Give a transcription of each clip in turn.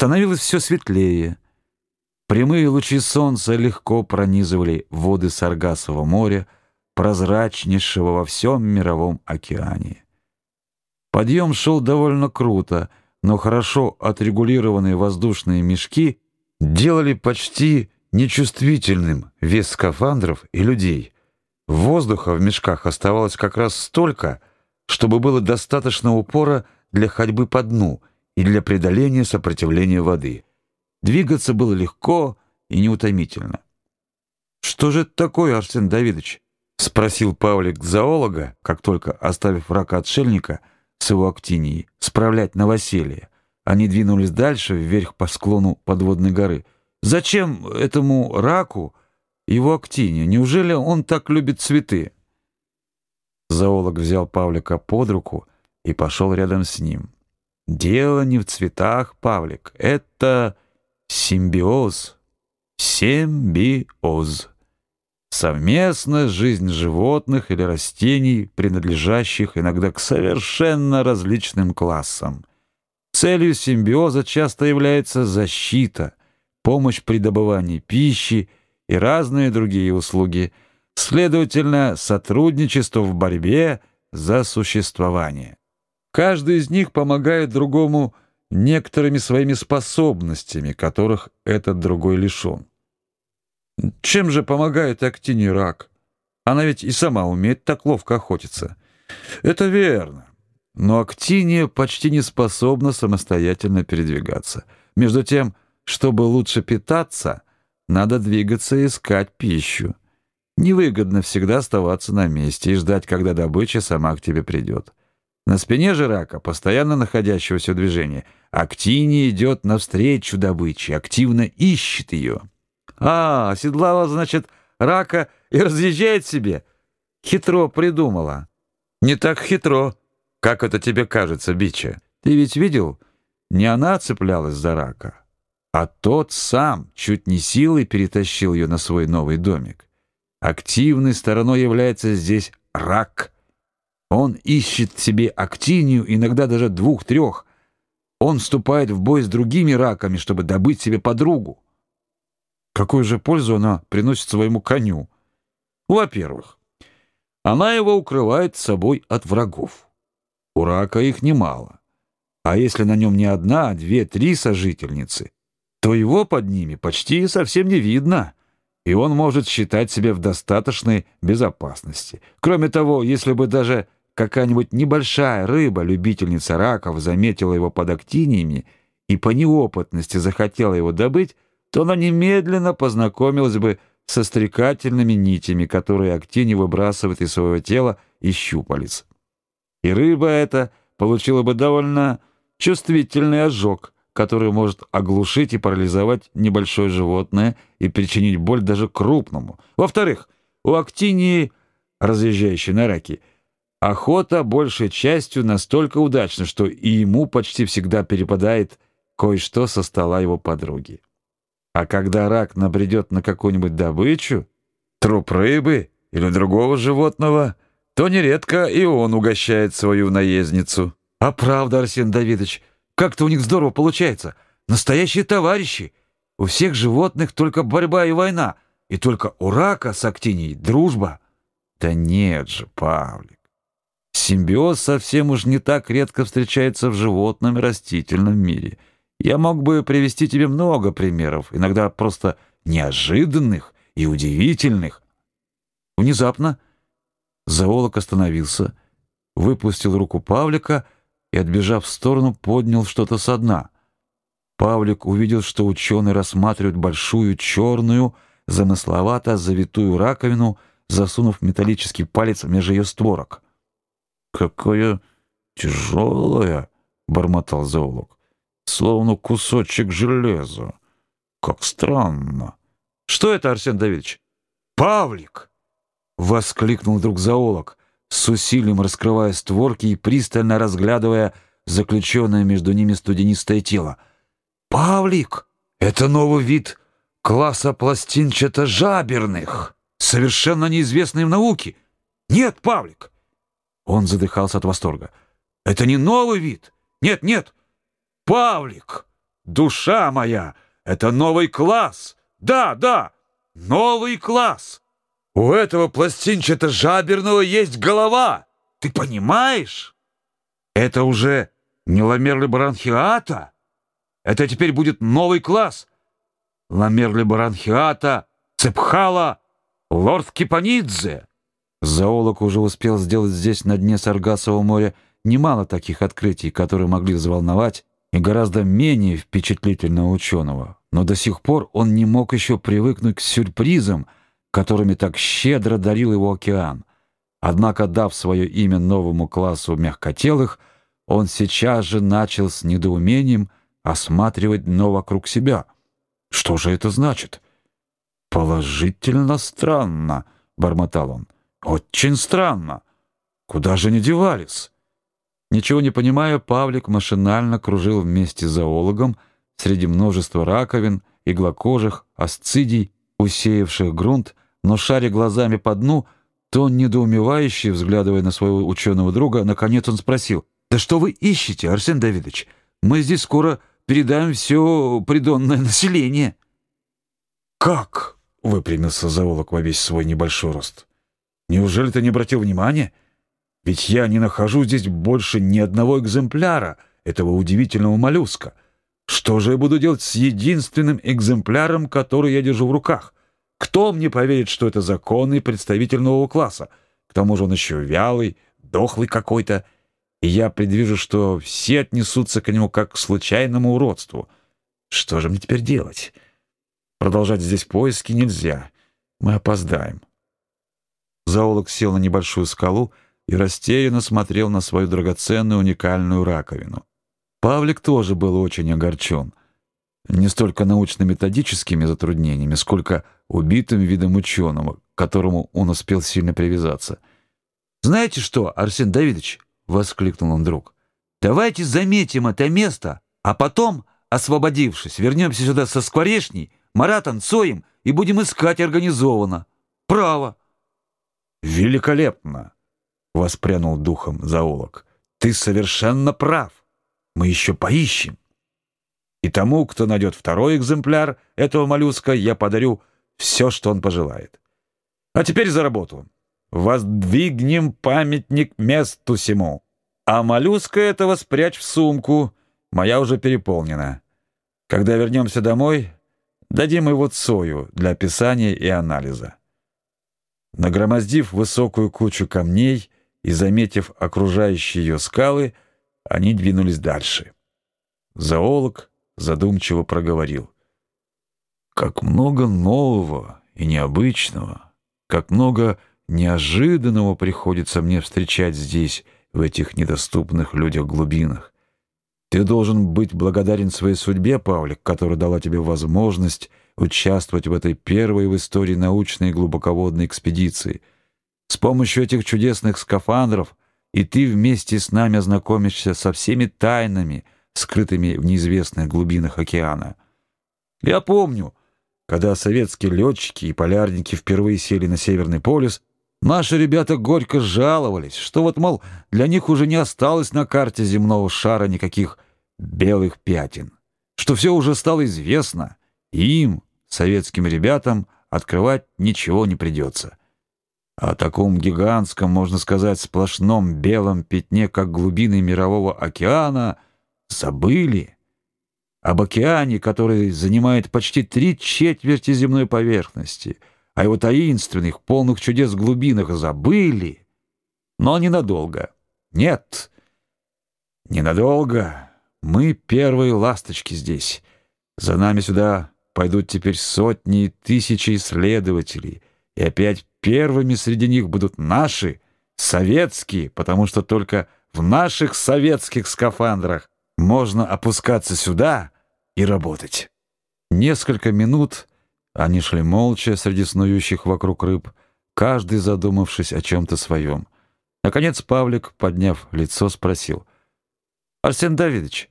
Становилось все светлее. Прямые лучи солнца легко пронизывали воды Саргасового моря, прозрачнейшего во всем мировом океане. Подъем шел довольно круто, но хорошо отрегулированные воздушные мешки делали почти нечувствительным вес скафандров и людей. Воздуха в мешках оставалось как раз столько, чтобы было достаточно упора для ходьбы по дну и для преодоления сопротивления воды. Двигаться было легко и неутомительно. «Что же это такое, Арсен Давидович?» — спросил Павлик зоолога, как только, оставив рака-отшельника с его актинией, справлять новоселье. Они двинулись дальше, вверх по склону подводной горы. «Зачем этому раку его актиния? Неужели он так любит цветы?» Зоолог взял Павлика под руку и пошел рядом с ним. «Дело не в цветах, Павлик, это симбиоз, симбиоз. Совместная жизнь животных или растений, принадлежащих иногда к совершенно различным классам. Целью симбиоза часто является защита, помощь при добывании пищи и разные другие услуги – Следовательно, сотрудничество в борьбе за существование. Каждый из них помогает другому некоторыми своими способностями, которых этот другой лишен. Чем же помогает актине рак? Она ведь и сама умеет так ловко охотиться. Это верно. Но актиния почти не способна самостоятельно передвигаться. Между тем, чтобы лучше питаться, надо двигаться и искать пищу. Невыгодно всегда оставаться на месте и ждать, когда добыча сама к тебе придет. На спине же постоянно находящегося в движении, активнее идет навстречу добыче, активно ищет ее. А, оседлала, значит, рака и разъезжает себе. Хитро придумала. Не так хитро, как это тебе кажется, бича. Ты ведь видел, не она цеплялась за рака, а тот сам чуть не силой перетащил ее на свой новый домик. Активной стороной является здесь рак. Он ищет себе актинию, иногда даже двух-трех. Он вступает в бой с другими раками, чтобы добыть себе подругу. Какую же пользу она приносит своему коню? Во-первых, она его укрывает собой от врагов. У рака их немало. А если на нем не одна, а две-три сожительницы, то его под ними почти совсем не видно и он может считать себя в достаточной безопасности. Кроме того, если бы даже какая-нибудь небольшая рыба-любительница раков заметила его под актиниями и по неопытности захотела его добыть, то она немедленно познакомилась бы со стрекательными нитями, которые актини выбрасывает из своего тела и щупалец. И рыба эта получила бы довольно чувствительный ожог — который может оглушить и парализовать небольшое животное и причинить боль даже крупному. Во-вторых, у актинии, разъезжающей на раки, охота большей частью настолько удачна, что и ему почти всегда перепадает кое-что со стола его подруги. А когда рак набредет на какую-нибудь добычу, труп рыбы или другого животного, то нередко и он угощает свою наездницу. А правда, Арсен Давидович, как-то у них здорово получается. Настоящие товарищи. У всех животных только борьба и война. И только у рака с актинией дружба. Да нет же, Павлик. Симбиоз совсем уж не так редко встречается в животном и растительном мире. Я мог бы привести тебе много примеров, иногда просто неожиданных и удивительных. Внезапно зоолог остановился, выпустил руку Павлика и, отбежав в сторону, поднял что-то со дна. Павлик увидел, что ученый рассматривает большую черную, замысловато завитую раковину, засунув металлический палец между ее створок. «Какая тяжелая!» — бормотал зоолог. «Словно кусочек железа. Как странно!» «Что это, Арсен Давидович?» «Павлик!» — воскликнул вдруг зоолог с усилием раскрывая створки и пристально разглядывая заключенное между ними студенистое тело. «Павлик! Это новый вид класса пластинчато-жаберных, совершенно неизвестный в науке. Нет, Павлик!» Он задыхался от восторга. «Это не новый вид! Нет, нет! Павлик! душа моя, это новый класс! Да, да, новый класс! У этого пластинчато-жаберного есть голова! Ты понимаешь? Это уже не ламерли бронхиата. Это теперь будет новый класс. Ламерли бронхиата, цепхала, лорд Кипанидзе. Зоолог уже успел сделать здесь на дне Саргасового моря немало таких открытий, которые могли взволновать и гораздо менее впечатлительного ученого. Но до сих пор он не мог еще привыкнуть к сюрпризам, которыми так щедро дарил его океан. Однако, дав свое имя новому классу мягкотелых, он сейчас же начал с недоумением осматривать дно вокруг себя. Что же это значит? Положительно странно, бормотал он. Очень странно. Куда же они девались? Ничего не понимая, Павлик машинально кружил вместе с зоологом среди множества раковин, иглокожих, асцидий, усеявших грунт, но шаря глазами по дну, то недоумевающий, взглядывая на своего ученого друга, наконец он спросил: "Да что вы ищете, Арсен Давидович? Мы здесь скоро передаем все придонное население". "Как?" выпрямился зоолог во весь свой небольшой рост. "Неужели ты не обратил внимания? Ведь я не нахожу здесь больше ни одного экземпляра этого удивительного моллюска. Что же я буду делать с единственным экземпляром, который я держу в руках?" Кто мне поверит, что это законный представитель нового класса? К тому же он еще вялый, дохлый какой-то. И я предвижу, что все отнесутся к нему как к случайному уродству. Что же мне теперь делать? Продолжать здесь поиски нельзя. Мы опоздаем. Зоолог сел на небольшую скалу и растерянно смотрел на свою драгоценную уникальную раковину. Павлик тоже был очень огорчен не столько научно-методическими затруднениями, сколько убитым видом ученого, к которому он успел сильно привязаться. «Знаете что, Арсен Давидович?» — воскликнул он вдруг. «Давайте заметим это место, а потом, освободившись, вернемся сюда со скворечней, Маратом, Цоем и будем искать организованно. Право!» «Великолепно!» — воспрянул духом зоолог. «Ты совершенно прав. Мы еще поищем. И тому, кто найдет второй экземпляр этого моллюска, я подарю все, что он пожелает. А теперь за работу. Воздвигнем памятник месту сему. А моллюска этого спрячь в сумку. Моя уже переполнена. Когда вернемся домой, дадим его Цою для описания и анализа. Нагромоздив высокую кучу камней и заметив окружающие ее скалы, они двинулись дальше. Зоолог задумчиво проговорил. Как много нового и необычного, как много неожиданного приходится мне встречать здесь, в этих недоступных людях глубинах. Ты должен быть благодарен своей судьбе, Павлик, которая дала тебе возможность участвовать в этой первой в истории научной глубоководной экспедиции. С помощью этих чудесных скафандров и ты вместе с нами ознакомишься со всеми тайнами, скрытыми в неизвестных глубинах океана. Я помню, когда советские летчики и полярники впервые сели на Северный полюс, наши ребята горько жаловались, что вот, мол, для них уже не осталось на карте земного шара никаких белых пятен, что все уже стало известно, им, советским ребятам, открывать ничего не придется. О таком гигантском, можно сказать, сплошном белом пятне, как глубины мирового океана — забыли об океане, который занимает почти три четверти земной поверхности, о его таинственных, полных чудес глубинах забыли, но ненадолго. Нет, ненадолго. Мы первые ласточки здесь. За нами сюда пойдут теперь сотни и тысячи исследователей, и опять первыми среди них будут наши, советские, потому что только в наших советских скафандрах можно опускаться сюда и работать. Несколько минут они шли молча среди снующих вокруг рыб, каждый задумавшись о чем то своем. Наконец Павлик, подняв лицо, спросил: "Арсен Давидович,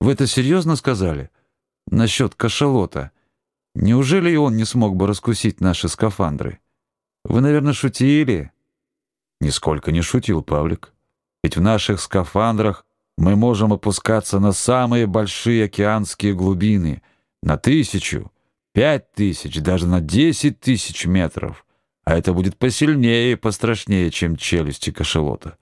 вы это серьезно сказали насчет кашалота? Неужели и он не смог бы раскусить наши скафандры? Вы, наверное, шутили?" Нисколько не шутил Павлик. Ведь в наших скафандрах мы можем опускаться на самые большие океанские глубины, на тысячу, пять тысяч, даже на десять тысяч метров, а это будет посильнее и пострашнее, чем челюсти кашелота.